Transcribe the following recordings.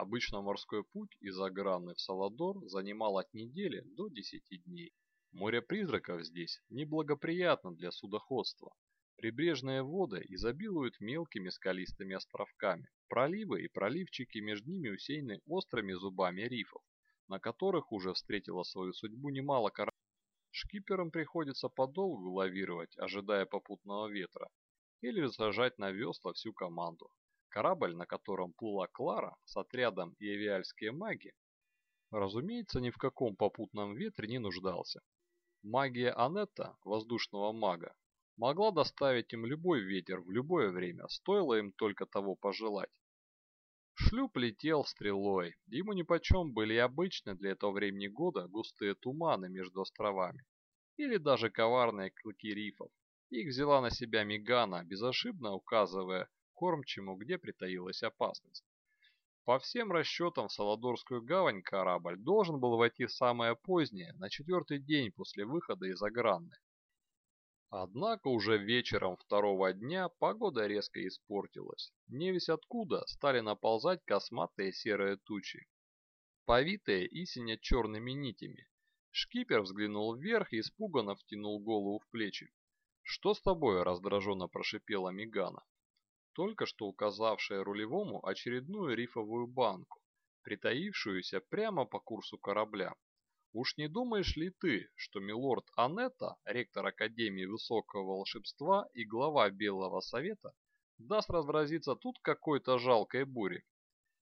Обычно морской путь из Аграны в Саладор занимал от недели до 10 дней. Море призраков здесь неблагоприятно для судоходства. Прибрежные воды изобилуют мелкими скалистыми островками. Проливы и проливчики между ними усеяны острыми зубами рифов, на которых уже встретила свою судьбу немало кораблей. Шкиперам приходится подолгу лавировать, ожидая попутного ветра, или сажать на весла всю команду. Корабль, на котором плыла Клара с отрядом и авиальские маги, разумеется, ни в каком попутном ветре не нуждался. Магия Анетта, воздушного мага, могла доставить им любой ветер в любое время, стоило им только того пожелать. Шлюп летел стрелой, ему нипочем были обычны для этого времени года густые туманы между островами, или даже коварные клыки рифов. Их взяла на себя Мегана, безошибно указывая кормчему, где притаилась опасность. По всем расчетам в Саладорскую гавань корабль должен был войти самое позднее, на четвертый день после выхода из Агранны. Однако уже вечером второго дня погода резко испортилась. Не весь откуда стали наползать косматые серые тучи, повитые и сине-черными нитями. Шкипер взглянул вверх и испуганно втянул голову в плечи. «Что с тобой?» – раздраженно прошипела Мигана только что указавшая рулевому очередную рифовую банку, притаившуюся прямо по курсу корабля. Уж не думаешь ли ты, что милорд Анетта, ректор Академии Высокого Волшебства и глава Белого Совета, даст разразиться тут какой-то жалкой буре?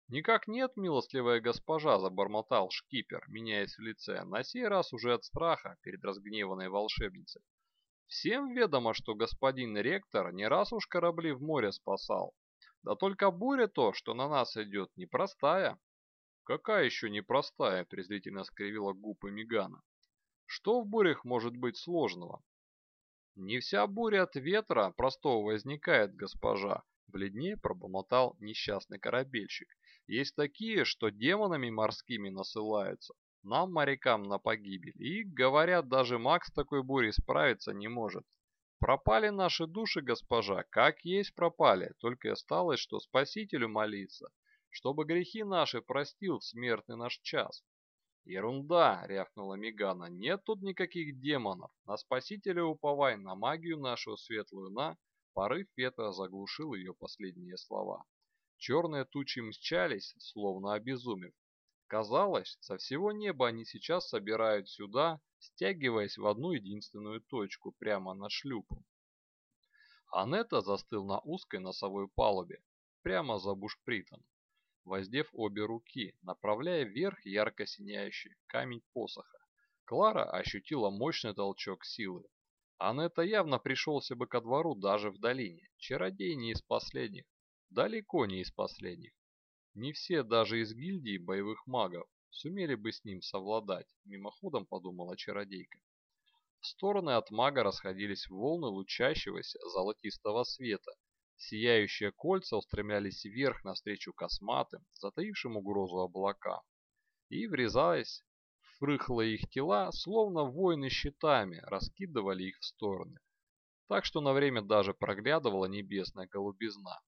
«Никак нет, милостливая госпожа», — забормотал шкипер, меняясь в лице, на сей раз уже от страха перед разгневанной волшебницей. Всем ведомо, что господин ректор не раз уж корабли в море спасал. Да только буря то, что на нас идет, непростая. Какая еще непростая, презрительно скривила губы Мигана. Что в бурях может быть сложного? Не вся буря от ветра простого возникает, госпожа, бледнее пробормотал несчастный корабельщик. Есть такие, что демонами морскими насылаются нам, морякам, на погибель. И, говорят, даже маг с такой бурей справиться не может. Пропали наши души, госпожа, как есть пропали, только и осталось, что Спасителю молиться, чтобы грехи наши простил в смертный наш час. Ерунда, рявкнула Мигана, нет тут никаких демонов, на Спасителя уповай, на магию нашу светлую, на... Порыв ветра заглушил ее последние слова. Черные тучи мчались, словно обезумев, Казалось, со всего неба они сейчас собирают сюда, стягиваясь в одну единственную точку прямо над шлюпом. Анетта застыл на узкой носовой палубе, прямо за бушпритом, воздев обе руки, направляя вверх ярко сияющий камень посоха. Клара ощутила мощный толчок силы. Анетта явно пришелся бы ко двору даже в долине. Чародей не из последних. Далеко не из последних. Не все даже из гильдии боевых магов сумели бы с ним совладать, мимоходом подумала чародейка. В стороны от мага расходились волны лучащегося золотистого света. Сияющие кольца устремлялись вверх навстречу косматым, затаившим угрозу облака. И, врезаясь в рыхлые их тела, словно воины щитами, раскидывали их в стороны. Так что на время даже проглядывала небесная голубизна.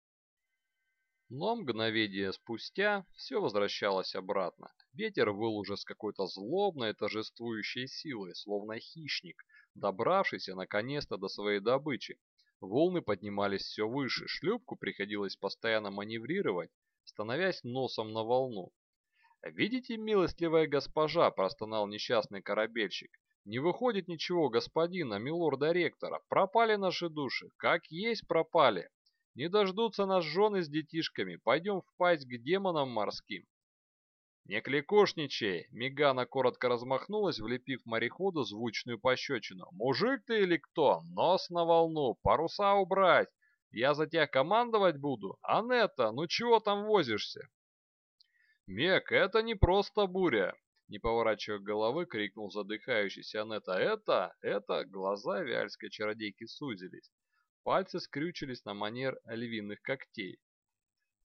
Но мгновение спустя все возвращалось обратно. Ветер выл уже с какой-то злобной торжествующей силой, словно хищник, добравшийся наконец-то до своей добычи. Волны поднимались все выше, шлюпку приходилось постоянно маневрировать, становясь носом на волну. «Видите, милостливая госпожа», – простонал несчастный корабельщик, – «не выходит ничего, господина, милорда-ректора, пропали наши души, как есть пропали». Не дождутся нас жены с детишками. Пойдем в к демонам морским. Не кликошничай! Мегана коротко размахнулась, влепив мореходу звучную пощечину. Мужик ты или кто? Нос на волну, паруса убрать. Я за тебя командовать буду? Анетта, ну чего там возишься? Мек, это не просто буря. Не поворачивая головы, крикнул задыхающийся Анетта. Это, это, глаза виальской чародейки сузились. Пальцы скрючились на манер львиных когтей.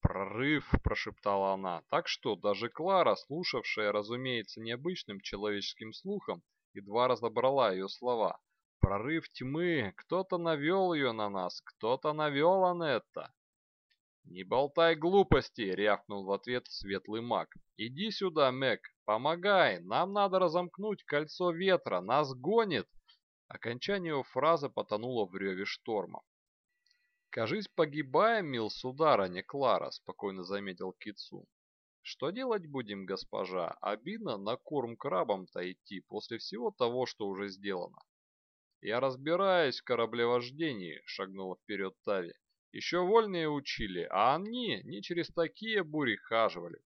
«Прорыв!» – прошептала она. Так что даже Клара, слушавшая, разумеется, необычным человеческим слухом, едва разобрала ее слова. «Прорыв тьмы! Кто-то навел ее на нас! Кто-то навел Анетта!» «Не болтай глупости!» — рявкнул в ответ светлый маг. «Иди сюда, Мэг, помогай! Нам надо разомкнуть кольцо ветра, нас гонит!» Окончание фразы потонуло в реве шторма. «Кажись, погибаем, мил сударыня Клара», — спокойно заметил Кицу. «Что делать будем, госпожа? Обидно на корм крабам-то идти после всего того, что уже сделано». «Я разбираюсь в кораблевождении», — шагнула вперед Тави. «Еще вольные учили, а они не через такие бури хаживали».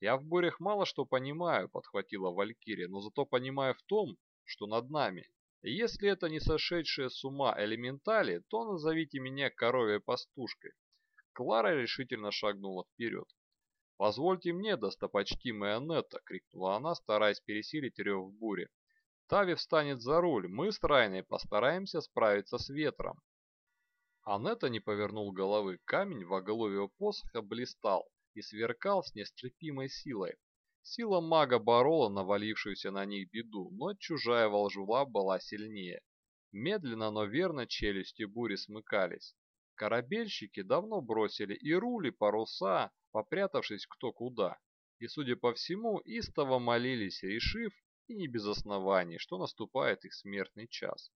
«Я в бурях мало что понимаю», — подхватила Валькирия, «но зато понимаю в том, что над нами. Если это не сошедшие с ума элементали, то назовите меня коровьей пастушкой». Клара решительно шагнула вперед. «Позвольте мне, достопочтимая Нетта!» — крикнула она, стараясь пересилить рев в буре. Тави встанет за руль, мы с Райной постараемся справиться с ветром. Анетта не повернул головы, камень в оголовье посоха блистал и сверкал с нестерпимой силой. Сила мага борола навалившуюся на них беду, но чужая волжула была сильнее. Медленно, но верно челюсти бури смыкались. Корабельщики давно бросили и рули, паруса, попрятавшись кто куда. И, судя по всему, истово молились, решив, и не без оснований, что наступает их смертный час.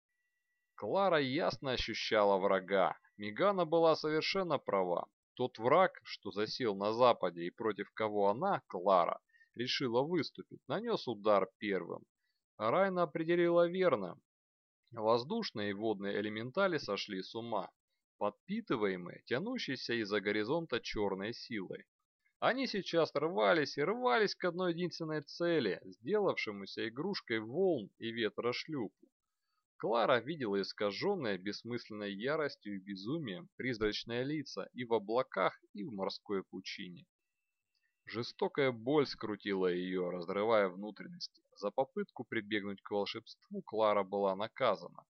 Клара ясно ощущала врага. Мегана была совершенно права. Тот враг, что засел на западе и против кого она, Клара, решила выступить, нанес удар первым. Райна определила верно. Воздушные и водные элементали сошли с ума, подпитываемые, тянущейся из-за горизонта черной силой. Они сейчас рвались и рвались к одной единственной цели, сделавшемуся игрушкой волн и ветра шлюпу. Клара видела искаженное бессмысленной яростью и безумием призрачные лица и в облаках, и в морской пучине. Жестокая боль скрутила ее, разрывая внутренности. За попытку прибегнуть к волшебству Клара была наказана.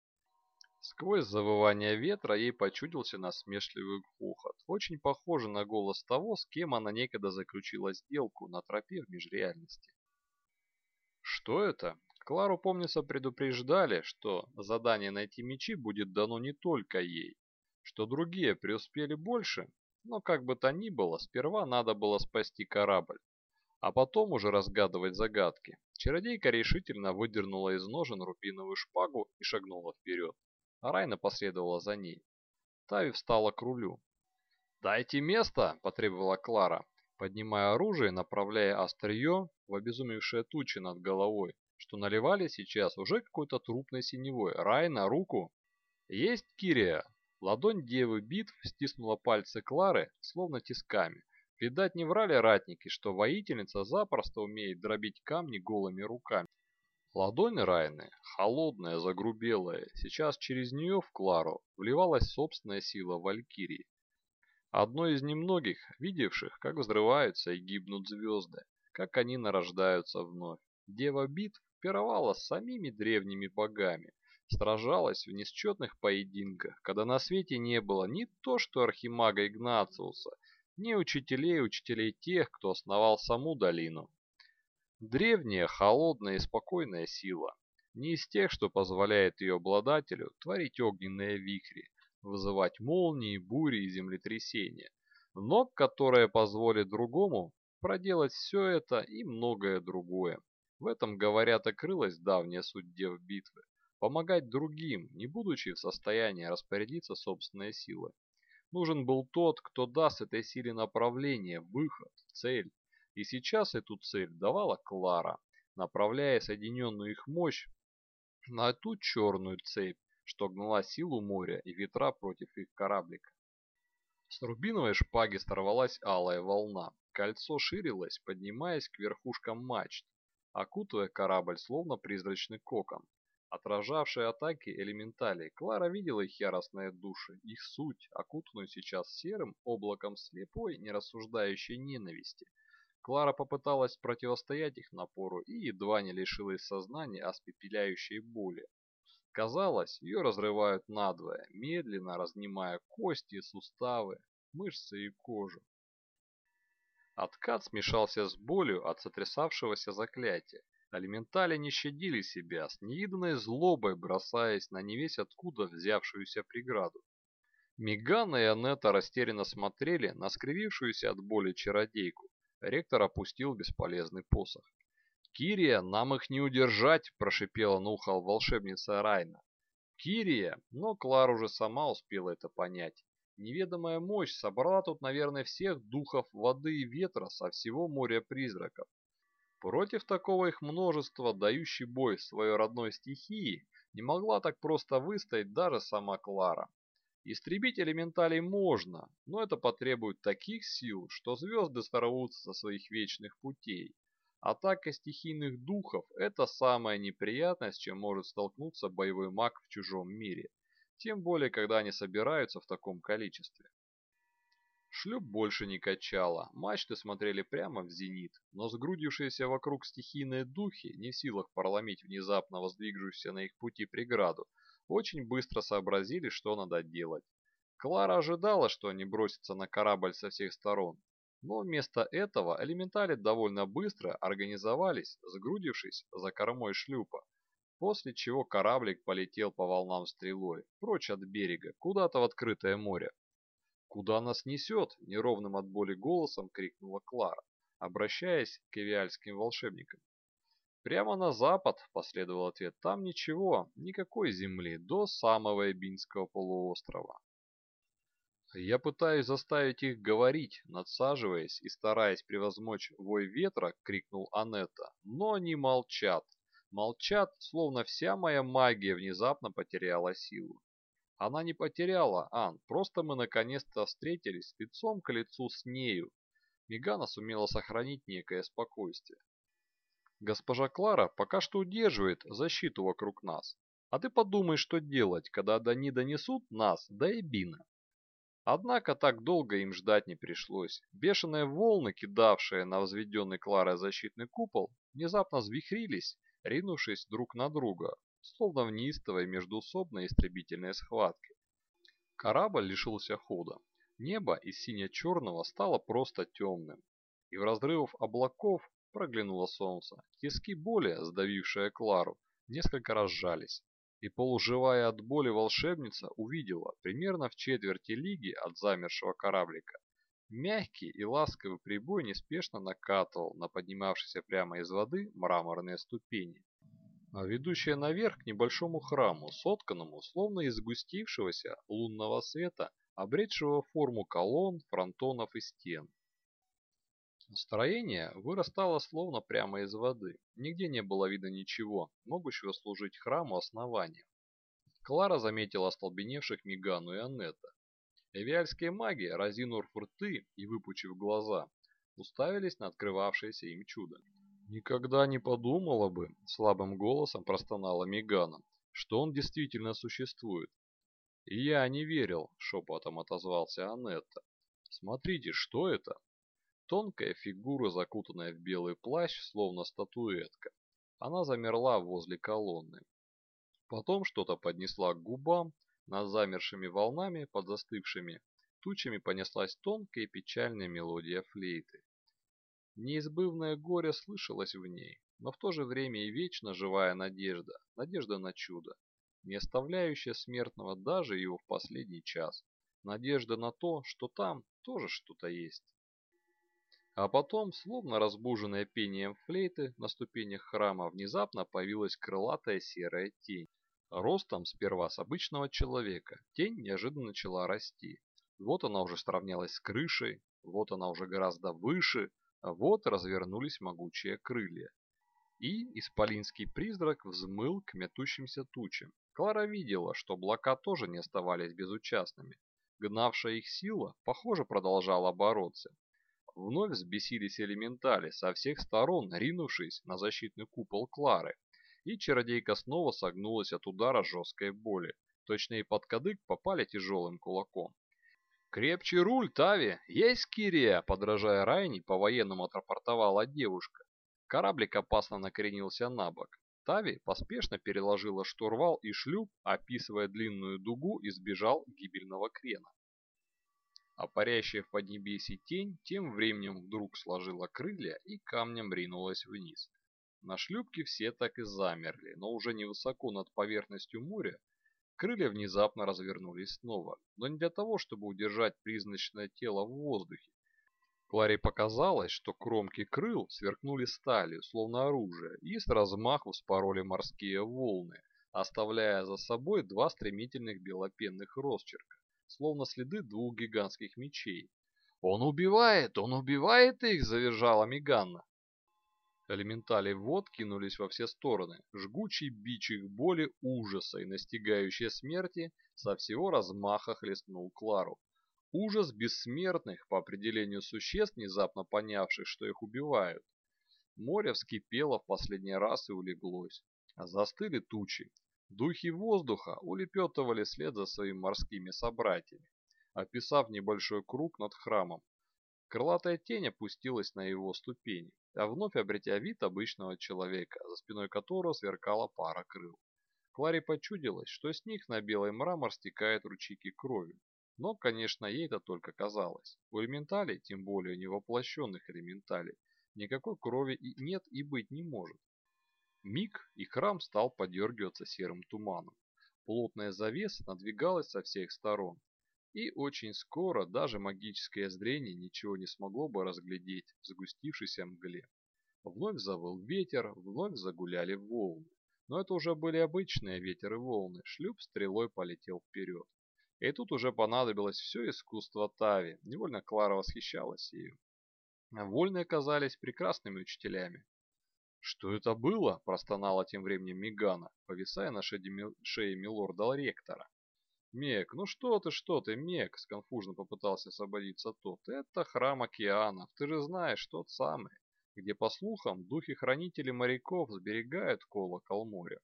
Сквозь завывание ветра ей почудился насмешливый хохот, очень похожий на голос того, с кем она некогда заключила сделку на тропе в межреальности. Что это? Клару, помнится, предупреждали, что задание найти мечи будет дано не только ей, что другие преуспели больше, но как бы то ни было, сперва надо было спасти корабль, а потом уже разгадывать загадки. Чародейка решительно выдернула из ножен рубиновую шпагу и шагнула вперед. Райна последовала за ней. Тави встала к рулю. «Дайте место!» – потребовала Клара, поднимая оружие и направляя острие в обезумевшие тучи над головой, что наливали сейчас уже какой-то трупной синевой. «Райна, руку!» «Есть, Кирия!» Ладонь девы битв стиснула пальцы Клары, словно тисками. Видать, не врали ратники, что воительница запросто умеет дробить камни голыми руками. Ладонь Райны, холодная, загрубелая, сейчас через нее в Клару вливалась собственная сила Валькирии. Одной из немногих, видевших, как взрываются и гибнут звезды, как они нарождаются вновь. Дева битв пировала с самими древними богами, сражалась в несчетных поединках, когда на свете не было ни то что архимага Игнациуса, ни учителей учителей тех, кто основал саму долину. Древняя, холодная и спокойная сила. Не из тех, что позволяет ее обладателю творить огненные вихри, вызывать молнии, бури и землетрясения, но которая позволит другому проделать все это и многое другое. В этом, говорят, и крылась давняя дев битвы. Помогать другим, не будучи в состоянии распорядиться собственной силой. Нужен был тот, кто даст этой силе направление, выход, цель. И сейчас эту цель давала Клара, направляя соединенную их мощь на ту черную цепь, что гнала силу моря и ветра против их кораблика. С рубиновой шпаги сорвалась алая волна. Кольцо ширилось, поднимаясь к верхушкам мачт, окутывая корабль словно призрачный кокон. Отражавшие атаки элементалей, Клара видела их яростные души, их суть, окутанную сейчас серым облаком слепой, нерассуждающей ненависти – Клара попыталась противостоять их напору и едва не лишилась сознания оспепеляющей боли. Казалось, ее разрывают надвое, медленно разнимая кости, суставы, мышцы и кожу. Откат смешался с болью от сотрясавшегося заклятия. Элементали не щадили себя, с неиданной злобой бросаясь на невесть откуда взявшуюся преграду. Мегана и Анетта растерянно смотрели на скривившуюся от боли чародейку. Ректор опустил бесполезный посох. «Кирия, нам их не удержать!» – прошипела на ухо волшебница Райна. «Кирия!» Но Клар уже сама успела это понять. Неведомая мощь собрала тут, наверное, всех духов воды и ветра со всего моря призраков. Против такого их множества, дающий бой своей родной стихии, не могла так просто выстоять даже сама Клара. Истребить элементалей можно, но это потребует таких сил, что звезды сорвутся со своих вечных путей. Атака стихийных духов – это самая неприятная, с чем может столкнуться боевой маг в чужом мире. Тем более, когда они собираются в таком количестве. Шлюп больше не качало, мачты смотрели прямо в зенит, но сгрудившиеся вокруг стихийные духи, не в силах проломить внезапно воздвигшуюся на их пути преграду, очень быстро сообразили, что надо делать. Клара ожидала, что они бросятся на корабль со всех сторон, но вместо этого элементали довольно быстро организовались, сгрудившись за кормой шлюпа, после чего кораблик полетел по волнам стрелой, прочь от берега, куда-то в открытое море. «Куда нас несет?» – неровным от боли голосом крикнула Клара, обращаясь к эвиальским волшебникам. «Прямо на запад», – последовал ответ, – «там ничего, никакой земли, до самого Эбинского полуострова». Я пытаюсь заставить их говорить, надсаживаясь и стараясь превозмочь вой ветра, крикнул Анетта, но они молчат. Молчат, словно вся моя магия внезапно потеряла силу. Она не потеряла, Ан, просто мы наконец-то встретились лицом к лицу с нею. Мегана сумела сохранить некое спокойствие. Госпожа Клара пока что удерживает защиту вокруг нас. А ты подумай, что делать, когда они донесут нас до Эбина. Однако так долго им ждать не пришлось. Бешеные волны, кидавшие на возведенный Кларой защитный купол, внезапно взвихрились, ринувшись друг на друга, словно в неистовой междуусобной истребительной схватке. Корабль лишился хода. Небо из сине-черного стало просто темным, и в разрывах облаков проглянуло солнце. Тиски боли, сдавившие Клару, несколько раз сжались и полуживая от боли волшебница увидела примерно в четверти лиги от замершего кораблика. Мягкий и ласковый прибой неспешно накатывал на поднимавшиеся прямо из воды мраморные ступени, а ведущие наверх к небольшому храму, сотканному словно из сгустившегося лунного света, обретшего форму колонн, фронтонов и стен. Строение вырастало словно прямо из воды. Нигде не было видно ничего, могущего служить храму основанием. Клара заметила остолбеневших Мигану и Аннета. Эвиальские маги, разинув рты и выпучив глаза, уставились на открывавшееся им чудо. «Никогда не подумала бы», — слабым голосом простонала Мигана, — «что он действительно существует». «И я не верил», — шепотом отозвался Анетта. «Смотрите, что это?» Тонкая фигура, закутанная в белый плащ, словно статуэтка. Она замерла возле колонны. Потом что-то поднесла к губам, над замершими волнами, под застывшими тучами понеслась тонкая и печальная мелодия флейты. Неизбывное горе слышалось в ней, но в то же время и вечно живая надежда, надежда на чудо, не оставляющая смертного даже его в последний час, надежда на то, что там тоже что-то есть. А потом, словно разбуженная пением флейты, на ступенях храма внезапно появилась крылатая серая тень. Ростом сперва с обычного человека, тень неожиданно начала расти. Вот она уже сравнялась с крышей, вот она уже гораздо выше, вот развернулись могучие крылья. И исполинский призрак взмыл к метущимся тучам. Клара видела, что облака тоже не оставались безучастными. Гнавшая их сила, похоже, продолжала бороться. Вновь взбесились элементали, со всех сторон ринувшись на защитный купол Клары, и чародейка снова согнулась от удара жесткой боли. Точно и под кадык попали тяжелым кулаком. «Крепче руль, Тави! Есть Кирия!» Подражая Райни, по-военному отрапортовала девушка. Кораблик опасно накренился на бок. Тави поспешно переложила штурвал и шлюп, описывая длинную дугу, избежал гибельного крена. А парящая в поднебесье тень тем временем вдруг сложила крылья и камнем ринулась вниз. На шлюпке все так и замерли, но уже невысоко над поверхностью моря Крылья внезапно развернулись снова, но не для того, чтобы удержать призрачное тело в воздухе. Кларе показалось, что кромки крыл сверкнули сталью, словно оружие, и с размаху вспороли морские волны, оставляя за собой два стремительных белопенных росчерка, словно следы двух гигантских мечей. «Он убивает! Он убивает их!» – завизжала Миганна. Элементали вод кинулись во все стороны. Жгучий бич их боли, ужаса и настигающей смерти со всего размаха хлестнул Клару. Ужас бессмертных, по определению существ, внезапно понявших, что их убивают. Море вскипело в последний раз и улеглось. Застыли тучи. Духи воздуха улепетывали след за своими морскими собратьями, описав небольшой круг над храмом. Крылатая тень опустилась на его ступени, а вновь обретя вид обычного человека, за спиной которого сверкала пара крыл. Кларе почудилось, что с них на белый мрамор стекают ручейки крови. Но, конечно, ей это только казалось. У элементалей, тем более невоплощенных элементалей, никакой крови и нет и быть не может. Миг, и храм стал подергиваться серым туманом. Плотная завеса надвигалась со всех сторон. И очень скоро даже магическое зрение ничего не смогло бы разглядеть в сгустившейся мгле. Вновь завыл ветер, вновь загуляли волны. Но это уже были обычные ветер и волны. Шлюп стрелой полетел вперед. И тут уже понадобилось все искусство Тави. Невольно Клара восхищалась ею. Вольные оказались прекрасными учителями. «Что это было?» – простонала тем временем Мигана, повисая на шее милорда ректора. «Мек, ну что ты, что ты, Мек!» – сконфужно попытался освободиться тот. «Это храм океанов, ты же знаешь, тот самый, где, по слухам, духи-хранители моряков сберегают колокол моря.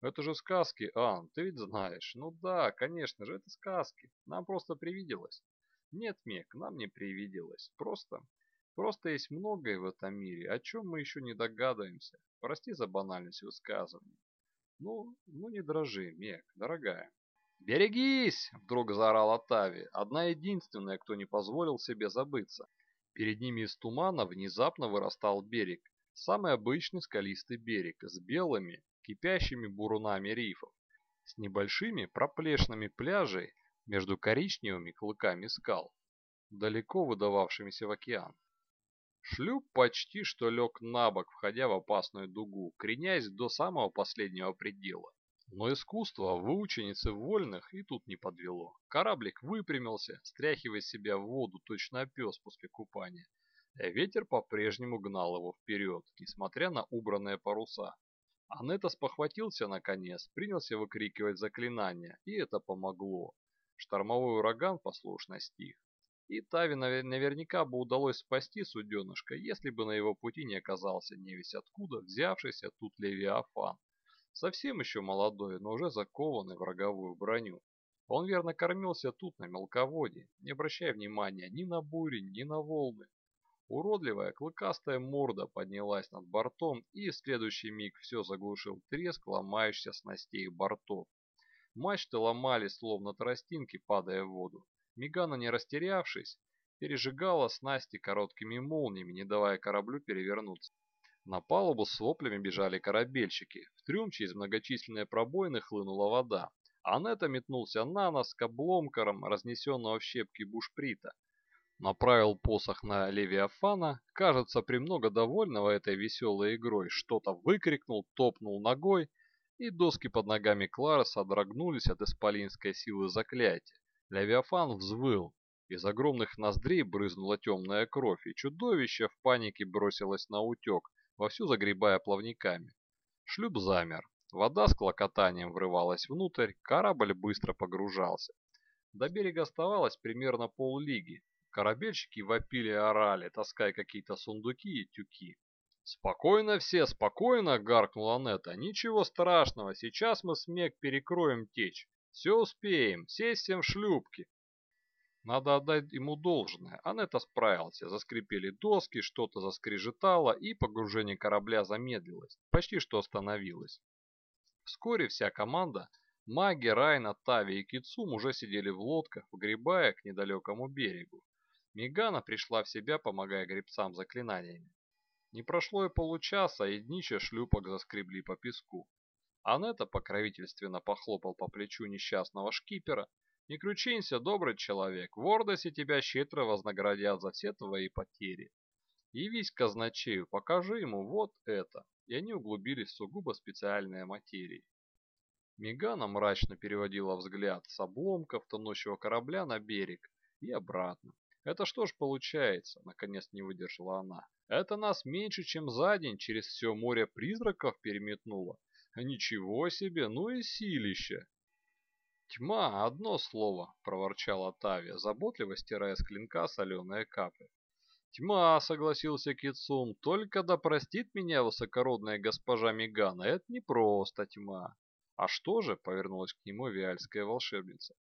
Это же сказки, Ан, ты ведь знаешь. Ну да, конечно же, это сказки. Нам просто привиделось. Нет, Мек, нам не привиделось. Просто, просто есть многое в этом мире, о чем мы еще не догадываемся. Прости за банальность высказывания. Ну, ну не дрожи, Мек, дорогая. «Берегись!» – вдруг заорала Тави, одна единственная, кто не позволил себе забыться. Перед ними из тумана внезапно вырастал берег. Самый обычный скалистый берег с белыми, кипящими бурунами рифов, с небольшими проплешными пляжей между коричневыми клыками скал, далеко выдававшимися в океан. Шлюп почти что лег на бок, входя в опасную дугу, кренясь до самого последнего предела. Но искусство выученицы вольных и тут не подвело. Кораблик выпрямился, стряхивая себя в воду точно пес после купания. Ветер по-прежнему гнал его вперед, несмотря на убранные паруса. Анетта спохватился наконец, принялся выкрикивать заклинания, и это помогло. Штормовой ураган послушно стих. И Тави наверняка бы удалось спасти суденышко, если бы на его пути не оказался невесть откуда взявшийся тут Левиафан. Совсем еще молодой, но уже закованный в роговую броню. Он верно кормился тут на мелководье, не обращая внимания ни на бури, ни на волны. Уродливая клыкастая морда поднялась над бортом, и в следующий миг все заглушил треск ломающихся снастей бортов. Мачты ломались, словно тростинки, падая в воду. Мигана, не растерявшись, пережигала снасти короткими молниями, не давая кораблю перевернуться. На палубу с воплями бежали корабельщики. В трюм через многочисленные пробоины хлынула вода. Анетта метнулся на нос к обломкарам, разнесенного в щепки бушприта направил посох на Левиафана, кажется, премного довольного этой веселой игрой, что-то выкрикнул, топнул ногой, и доски под ногами Клары содрогнулись от исполинской силы заклятия. Левиафан взвыл, из огромных ноздрей брызнула темная кровь, и чудовище в панике бросилось на утек, вовсю загребая плавниками. Шлюп замер. Вода с клокотанием врывалась внутрь, корабль быстро погружался. До берега оставалось примерно поллиги, Корабельщики вопили и орали, таская какие-то сундуки и тюки. «Спокойно все, спокойно!» — гаркнула Нета. «Ничего страшного, сейчас мы с Мег перекроем течь. Все успеем, сесть всем в шлюпки». Надо отдать ему должное. Анетта справился. Заскрипели доски, что-то заскрежетало, и погружение корабля замедлилось. Почти что остановилось. Вскоре вся команда, маги, Райна, Тави и Кицум уже сидели в лодках, погребая к недалекому берегу. Мигана пришла в себя, помогая гребцам заклинаниями. Не прошло и получаса, и днища шлюпок заскребли по песку. Анетта покровительственно похлопал по плечу несчастного шкипера. «Не кручинься, добрый человек, в Ордосе тебя щедро вознаградят за все твои потери. Явись казначею, покажи ему вот это». И они углубились в сугубо специальные материи. Мегана мрачно переводила взгляд с обломков тонущего корабля на берег и обратно. «Это что ж получается?» – наконец не выдержала она. «Это нас меньше, чем за день через все море призраков переметнуло. Ничего себе, ну и силище!» «Тьма, одно слово!» – проворчала Тавия, заботливо стирая с клинка соленые капли. «Тьма!» – согласился Кицун. «Только да простит меня высокородная госпожа Мегана, это не просто тьма!» «А что же?» – повернулась к нему виальская волшебница.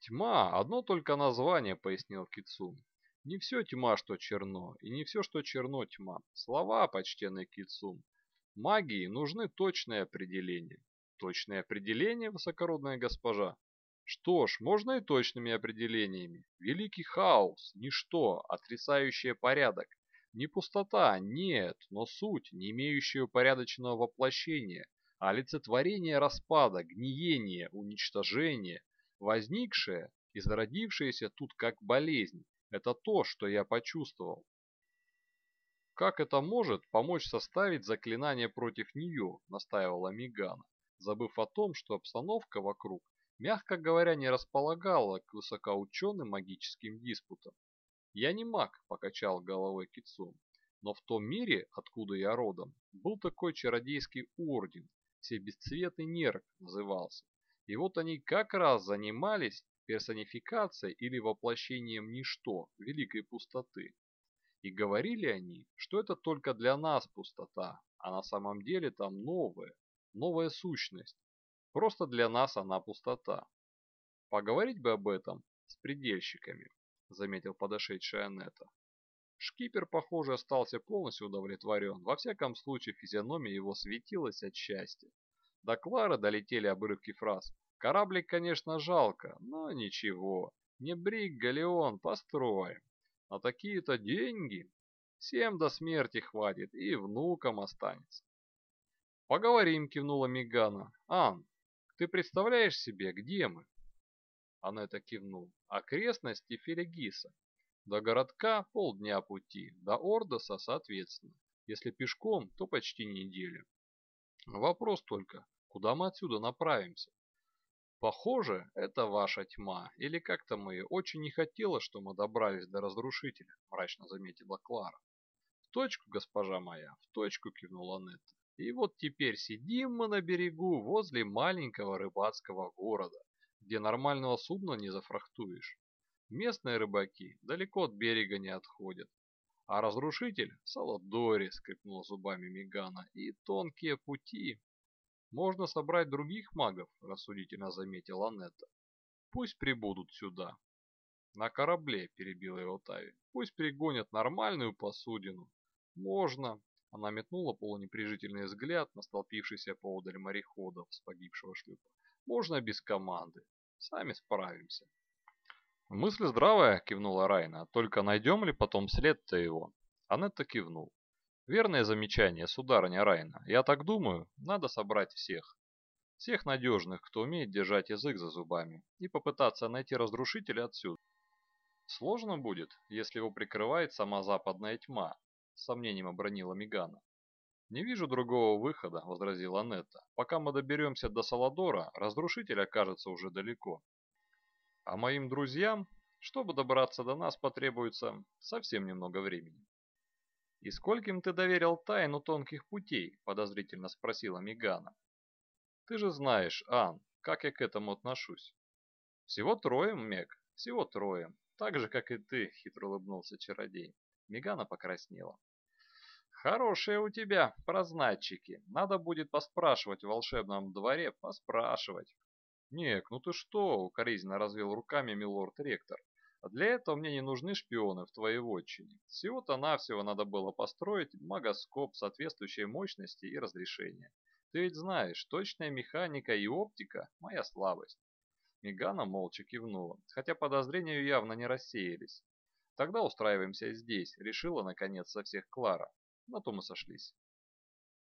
«Тьма – одно только название», – пояснил Кицун. «Не все тьма, что черно, и не все, что черно, тьма. Слова, почтенный Кицун. Магии нужны точные определения». «Точные определения, высокородная госпожа?» Что ж, можно и точными определениями. Великий хаос, ничто, отрицающее порядок. Не пустота, нет, но суть, не имеющая упорядоченного воплощения, а олицетворение распада, гниения, уничтожения, возникшее и зародившееся тут как болезнь. Это то, что я почувствовал. Как это может помочь составить заклинание против нее, настаивала Мигана, забыв о том, что обстановка вокруг, мягко говоря, не располагала к высокоученым магическим диспутам. «Я не маг», – покачал головой Китсун, – «но в том мире, откуда я родом, был такой чародейский орден, всебесцветный нерк назывался. И вот они как раз занимались персонификацией или воплощением ничто, великой пустоты. И говорили они, что это только для нас пустота, а на самом деле там новая, новая сущность. Просто для нас она пустота. Поговорить бы об этом с предельщиками, заметил подошедшая Анетта. Шкипер, похоже, остался полностью удовлетворен. Во всяком случае, физиономия его светилась от счастья. До Клары долетели обрывки фраз. Кораблик, конечно, жалко, но ничего. Не брик, галеон, построим. На такие-то деньги всем до смерти хватит и внукам останется. Поговорим, кивнула Мигана. Ан, ты представляешь себе, где мы? Анетта кивнул. Окрестности Фелигиса. До городка полдня пути, до Ордоса соответственно. Если пешком, то почти неделя. Вопрос только, куда мы отсюда направимся? Похоже, это ваша тьма, или как-то мы очень не хотела, что мы добрались до разрушителя, мрачно заметила Клара. В точку, госпожа моя, в точку кивнула Нетта. И вот теперь сидим мы на берегу возле маленького рыбацкого города, где нормального судна не зафрахтуешь. Местные рыбаки далеко от берега не отходят. А разрушитель в Саладоре, скрипнул зубами Мегана, и тонкие пути. Можно собрать других магов, рассудительно заметила Анетта. Пусть прибудут сюда. На корабле, перебила его Тави. Пусть пригонят нормальную посудину. Можно. Она метнула полунеприжительный взгляд на столпившийся поодаль мореходов с погибшего шлюпа. Можно без команды. Сами справимся. «Мысль здравая», — кивнула Райна. «Только найдем ли потом след-то его?» Анетта кивнул. «Верное замечание, сударыня Райна. Я так думаю, надо собрать всех. Всех надежных, кто умеет держать язык за зубами, и попытаться найти разрушителя отсюда. Сложно будет, если его прикрывает сама западная тьма», — с сомнением обронила Мигана. «Не вижу другого выхода», — возразила Анетта. «Пока мы доберемся до Саладора, разрушитель окажется уже далеко. А моим друзьям, чтобы добраться до нас, потребуется совсем немного времени. «И скольким ты доверил тайну тонких путей?» – подозрительно спросила Мигана. «Ты же знаешь, Ан, как я к этому отношусь». «Всего трое, Мег, всего трое. Так же, как и ты», – хитро улыбнулся чародей. Мигана покраснела. «Хорошие у тебя прознатчики. Надо будет поспрашивать в волшебном дворе, поспрашивать. «Нек, ну ты что?» – укоризненно развел руками милорд-ректор. «А для этого мне не нужны шпионы в твоей вотчине. Всего-то навсего надо было построить магоскоп соответствующей мощности и разрешения. Ты ведь знаешь, точная механика и оптика – моя слабость». Мегана молча кивнула, хотя подозрения явно не рассеялись. «Тогда устраиваемся здесь», – решила, наконец, со всех Клара. На то мы сошлись.